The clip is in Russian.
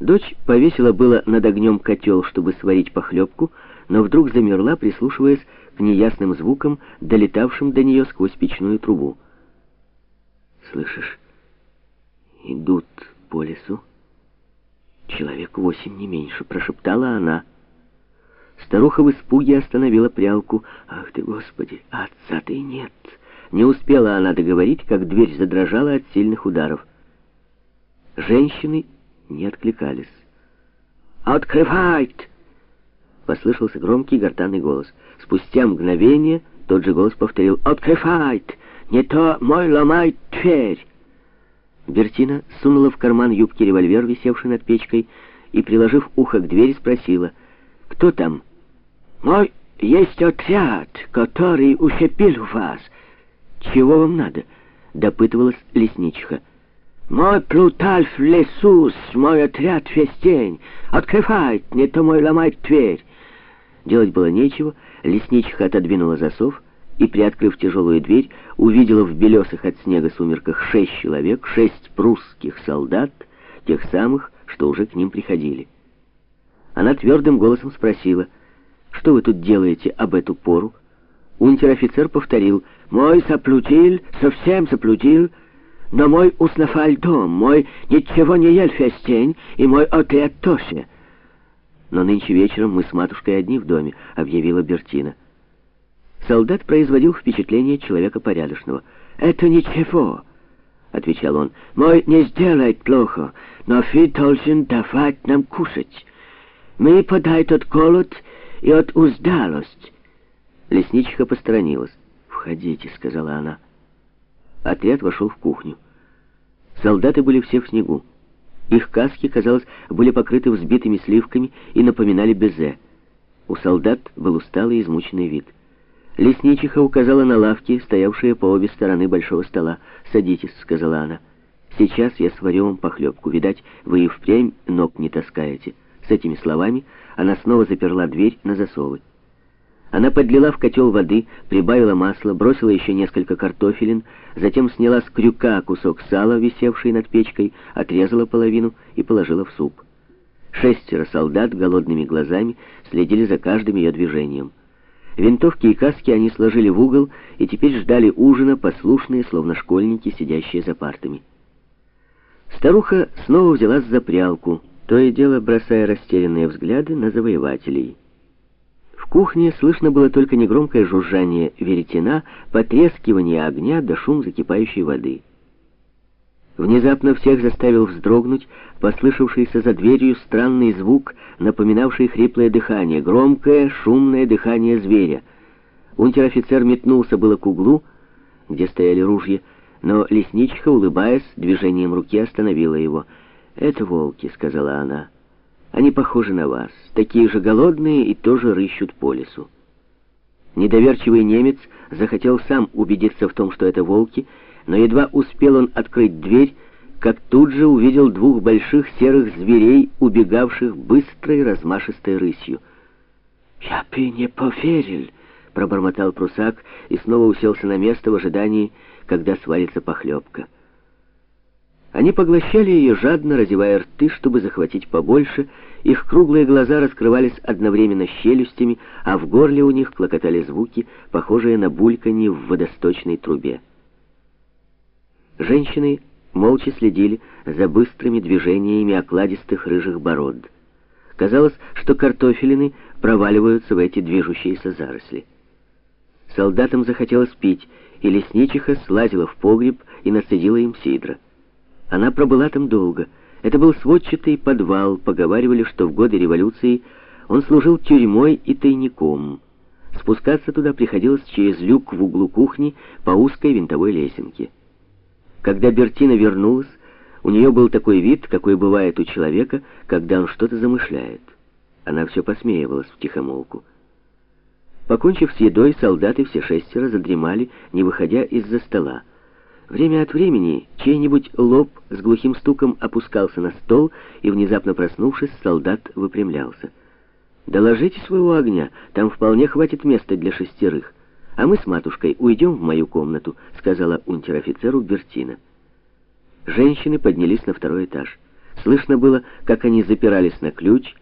Дочь повесила было над огнем котел, чтобы сварить похлебку, но вдруг замерла, прислушиваясь к неясным звукам, долетавшим до нее сквозь печную трубу. «Слышишь, идут по лесу. Человек восемь, не меньше», — прошептала она. Старуха в испуге остановила прялку. «Ах ты, Господи, отца-то нет!» Не успела она договорить, как дверь задрожала от сильных ударов. Женщины не откликались. «Открывает!» Послышался громкий гортанный голос. Спустя мгновение тот же голос повторил «Открывает! Не то мой ломает дверь!» Бертина сунула в карман юбки револьвер, висевший над печкой, и, приложив ухо к двери, спросила «Кто там?» «Мой есть отряд, который ущепил вас». «Чего вам надо?» — допытывалась лесничиха. Мой плуталь в лесу, мой отряд весь день. Открывает, не то мой ломает дверь. Делать было нечего, лесничка отодвинула засов и, приоткрыв тяжелую дверь, увидела в белесых от снега сумерках шесть человек, шесть прусских солдат, тех самых, что уже к ним приходили. Она твердым голосом спросила, «Что вы тут делаете об эту пору?» Унтер-офицер повторил, «Мой соплутиль, совсем соплутиль, но мой уснафаль дом, мой ничего не ел фестень, и мой отряд тоже. Но нынче вечером мы с матушкой одни в доме, объявила Бертина. Солдат производил впечатление человека порядочного. «Это ничего», — отвечал он. «Мой не сделает плохо, но вы должен давать нам кушать. Мы подает от голод и от уздалость». Лесничиха посторонилась. «Входите», — сказала она. Отряд вошел в кухню. Солдаты были все в снегу. Их каски, казалось, были покрыты взбитыми сливками и напоминали безе. У солдат был усталый и измученный вид. Лесничиха указала на лавки, стоявшие по обе стороны большого стола. «Садитесь», — сказала она. «Сейчас я сварю вам похлебку. Видать, вы и впрямь ног не таскаете». С этими словами она снова заперла дверь на засовы. Она подлила в котел воды, прибавила масла, бросила еще несколько картофелин, затем сняла с крюка кусок сала, висевший над печкой, отрезала половину и положила в суп. Шестеро солдат голодными глазами следили за каждым ее движением. Винтовки и каски они сложили в угол и теперь ждали ужина, послушные, словно школьники, сидящие за партами. Старуха снова взялась за прялку, то и дело бросая растерянные взгляды на завоевателей кухне слышно было только негромкое жужжание веретена, потрескивание огня да шум закипающей воды. Внезапно всех заставил вздрогнуть послышавшийся за дверью странный звук, напоминавший хриплое дыхание, громкое, шумное дыхание зверя. Унтер-офицер метнулся было к углу, где стояли ружья, но лесничка, улыбаясь, движением руки остановила его. «Это волки», — сказала она. Они похожи на вас, такие же голодные и тоже рыщут по лесу. Недоверчивый немец захотел сам убедиться в том, что это волки, но едва успел он открыть дверь, как тут же увидел двух больших серых зверей, убегавших быстрой размашистой рысью. «Я бы не поверил», — пробормотал прусак и снова уселся на место в ожидании, когда свалится похлебка. Они поглощали ее жадно, разевая рты, чтобы захватить побольше. Их круглые глаза раскрывались одновременно щелюстями, а в горле у них клокотали звуки, похожие на бульканье в водосточной трубе. Женщины молча следили за быстрыми движениями окладистых рыжих бород. Казалось, что картофелины проваливаются в эти движущиеся заросли. Солдатам захотелось пить, и лесничиха слазила в погреб и насадила им сидра. Она пробыла там долго. Это был сводчатый подвал, поговаривали, что в годы революции он служил тюрьмой и тайником. Спускаться туда приходилось через люк в углу кухни по узкой винтовой лесенке. Когда Бертина вернулась, у нее был такой вид, какой бывает у человека, когда он что-то замышляет. Она все посмеивалась в тихомолку. Покончив с едой, солдаты все шестеро задремали, не выходя из-за стола. Время от времени чей-нибудь лоб с глухим стуком опускался на стол, и, внезапно проснувшись, солдат выпрямлялся. «Доложите своего огня, там вполне хватит места для шестерых. А мы с матушкой уйдем в мою комнату», — сказала унтер-офицеру Бертина. Женщины поднялись на второй этаж. Слышно было, как они запирались на ключ,